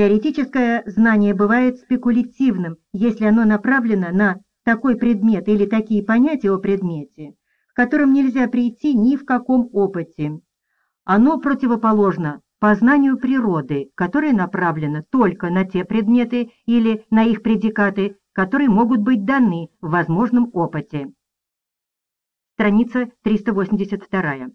Теоретическое знание бывает спекулятивным, если оно направлено на такой предмет или такие понятия о предмете, к которым нельзя прийти ни в каком опыте. Оно противоположно познанию природы, которое направлено только на те предметы или на их предикаты, которые могут быть даны в возможном опыте. Страница 382.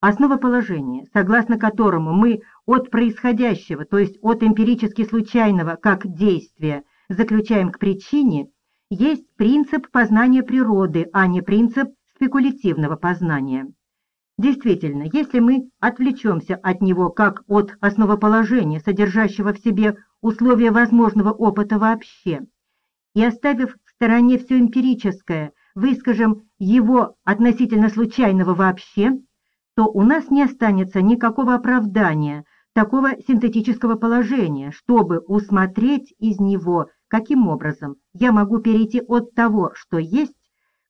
Основоположение, согласно которому мы от происходящего, то есть от эмпирически случайного, как действия, заключаем к причине, есть принцип познания природы, а не принцип спекулятивного познания. Действительно, если мы отвлечемся от него как от основоположения, содержащего в себе условия возможного опыта вообще, и оставив в стороне все эмпирическое, выскажем его относительно случайного вообще, то у нас не останется никакого оправдания такого синтетического положения, чтобы усмотреть из него, каким образом я могу перейти от того, что есть,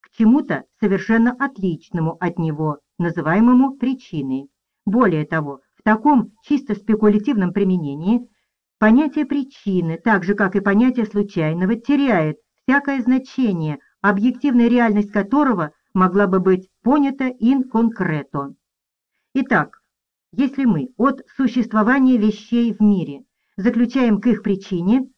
к чему-то совершенно отличному от него, называемому причиной. Более того, в таком чисто спекулятивном применении понятие причины, так же как и понятие случайного, теряет всякое значение, объективная реальность которого могла бы быть понята in concreto. Итак, если мы от существования вещей в мире заключаем к их причине,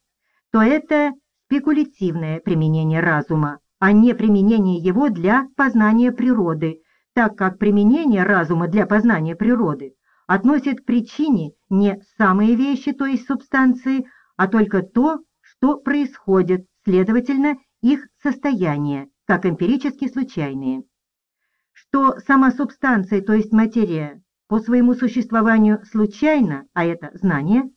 то это спекулятивное применение разума, а не применение его для познания природы, так как применение разума для познания природы относит к причине не самые вещи, то есть субстанции, а только то, что происходит, следовательно, их состояние, как эмпирически случайные что сама субстанция, то есть материя, по своему существованию случайно, а это знание,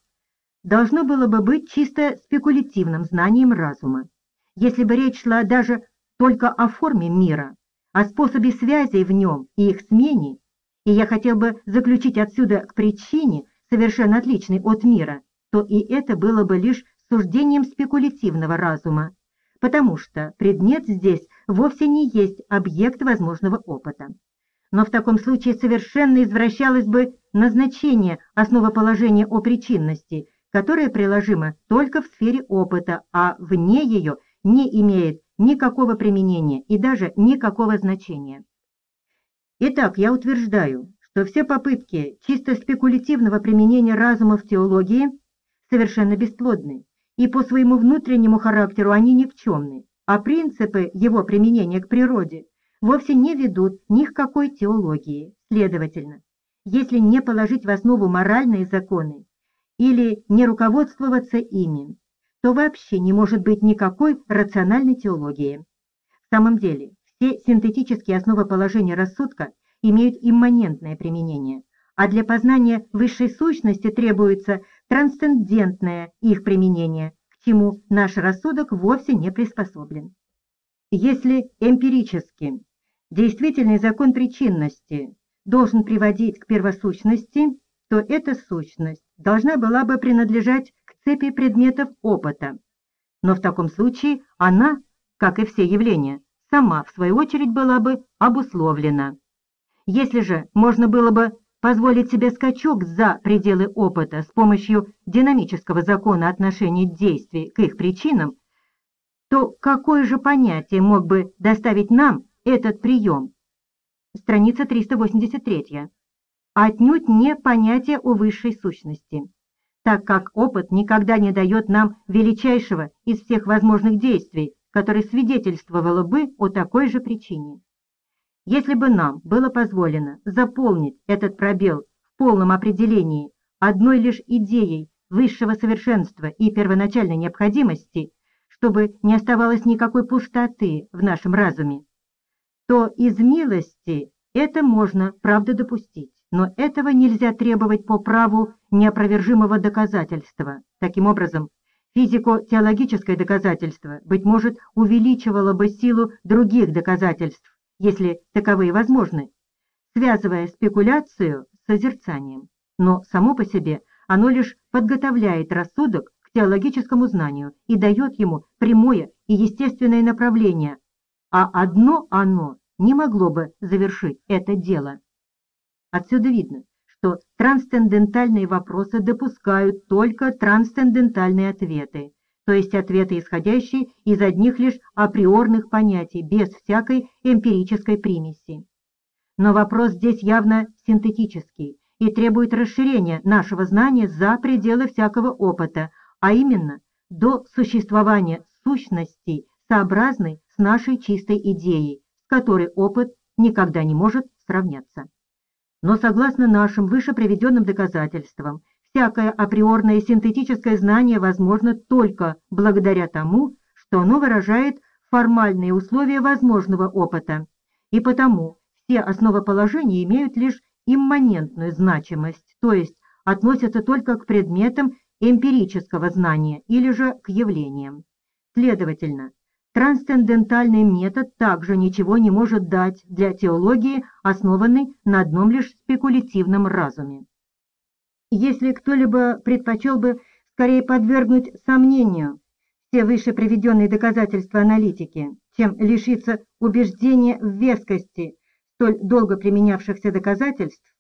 должно было бы быть чисто спекулятивным знанием разума. Если бы речь шла даже только о форме мира, о способе связей в нем и их смене, и я хотел бы заключить отсюда к причине, совершенно отличной от мира, то и это было бы лишь суждением спекулятивного разума, потому что предмет здесь вовсе не есть объект возможного опыта. Но в таком случае совершенно извращалось бы назначение основоположения о причинности, которое приложимо только в сфере опыта, а вне ее не имеет никакого применения и даже никакого значения. Итак, я утверждаю, что все попытки чисто спекулятивного применения разума в теологии совершенно бесплодны, и по своему внутреннему характеру они никчемны, а принципы его применения к природе вовсе не ведут ни к какой теологии. Следовательно, если не положить в основу моральные законы или не руководствоваться ими, то вообще не может быть никакой рациональной теологии. В самом деле, все синтетические основоположения рассудка имеют имманентное применение, а для познания высшей сущности требуется трансцендентное их применение, чему наш рассудок вовсе не приспособлен. Если эмпирически действительный закон причинности должен приводить к первосущности, то эта сущность должна была бы принадлежать к цепи предметов опыта. Но в таком случае она, как и все явления, сама в свою очередь была бы обусловлена. Если же можно было бы позволить себе скачок за пределы опыта с помощью динамического закона отношения действий к их причинам, то какое же понятие мог бы доставить нам этот прием? Страница 383. Отнюдь не понятие о высшей сущности, так как опыт никогда не дает нам величайшего из всех возможных действий, которое свидетельствовало бы о такой же причине. Если бы нам было позволено заполнить этот пробел в полном определении одной лишь идеей высшего совершенства и первоначальной необходимости, чтобы не оставалось никакой пустоты в нашем разуме, то из милости это можно, правда, допустить, но этого нельзя требовать по праву неопровержимого доказательства. Таким образом, физико-теологическое доказательство, быть может, увеличивало бы силу других доказательств, если таковые возможны, связывая спекуляцию с созерцанием. Но само по себе оно лишь подготовляет рассудок к теологическому знанию и дает ему прямое и естественное направление, а одно оно не могло бы завершить это дело. Отсюда видно, что трансцендентальные вопросы допускают только трансцендентальные ответы, то есть ответы, исходящие из одних лишь априорных понятий, без всякой эмпирической примеси. Но вопрос здесь явно синтетический и требует расширения нашего знания за пределы всякого опыта, а именно до существования сущностей, сообразной с нашей чистой идеей, с которой опыт никогда не может сравняться. Но согласно нашим выше приведенным доказательствам, всякое априорное синтетическое знание возможно только благодаря тому, что оно выражает формальные условия возможного опыта, и потому все основоположения имеют лишь имманентную значимость, то есть относятся только к предметам эмпирического знания или же к явлениям. Следовательно, Трансцендентальный метод также ничего не может дать для теологии, основанной на одном лишь спекулятивном разуме. Если кто-либо предпочел бы скорее подвергнуть сомнению все выше приведенные доказательства аналитики, чем лишиться убеждения в вескости столь долго применявшихся доказательств,